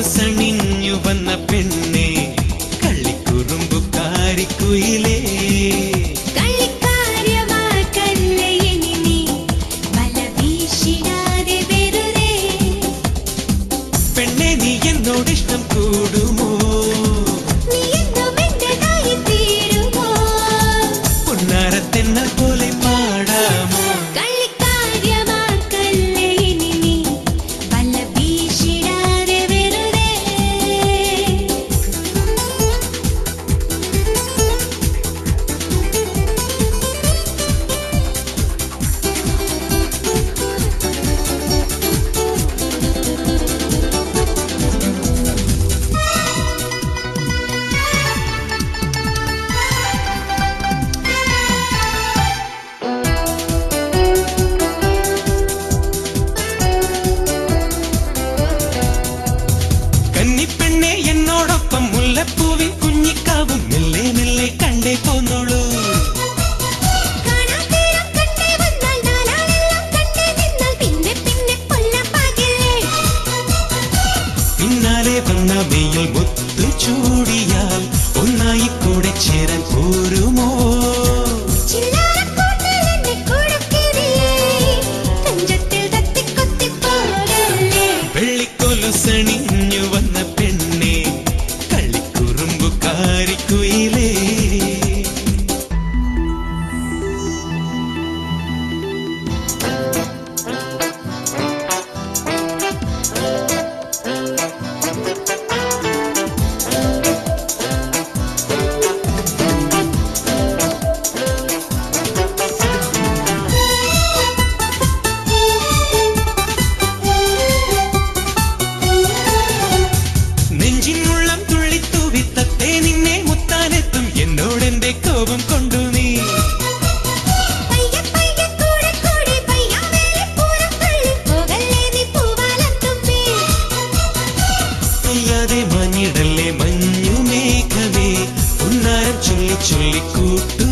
അണിഞ്ഞു വന്ന പെണ്ണെ കള്ളിക്കുറുമ്പുകാരിക്കുയിലേ ഇനി നീ? എന്നോട് ഇഷ്ടം പെണ്ണെ കൂടുമോ? മുല്ലപ്പൂവിൻ കുഞ്ഞിക്കാവും മെല്ലെ മെല്ലെ കണ്ടേ പോന്നോളൂ. പിന്നാലെ വന്ന വെയിൽ മുത്തു ചൂടിയാൽ ഒന്നായി കൂടെ പെയ്യാതെ മഞ്ഞിടല്ലേ മഞ്ഞു മേഘമേ ഉന്നാരം ചൊല്ലി ചൊല്ലി കൂട്ടു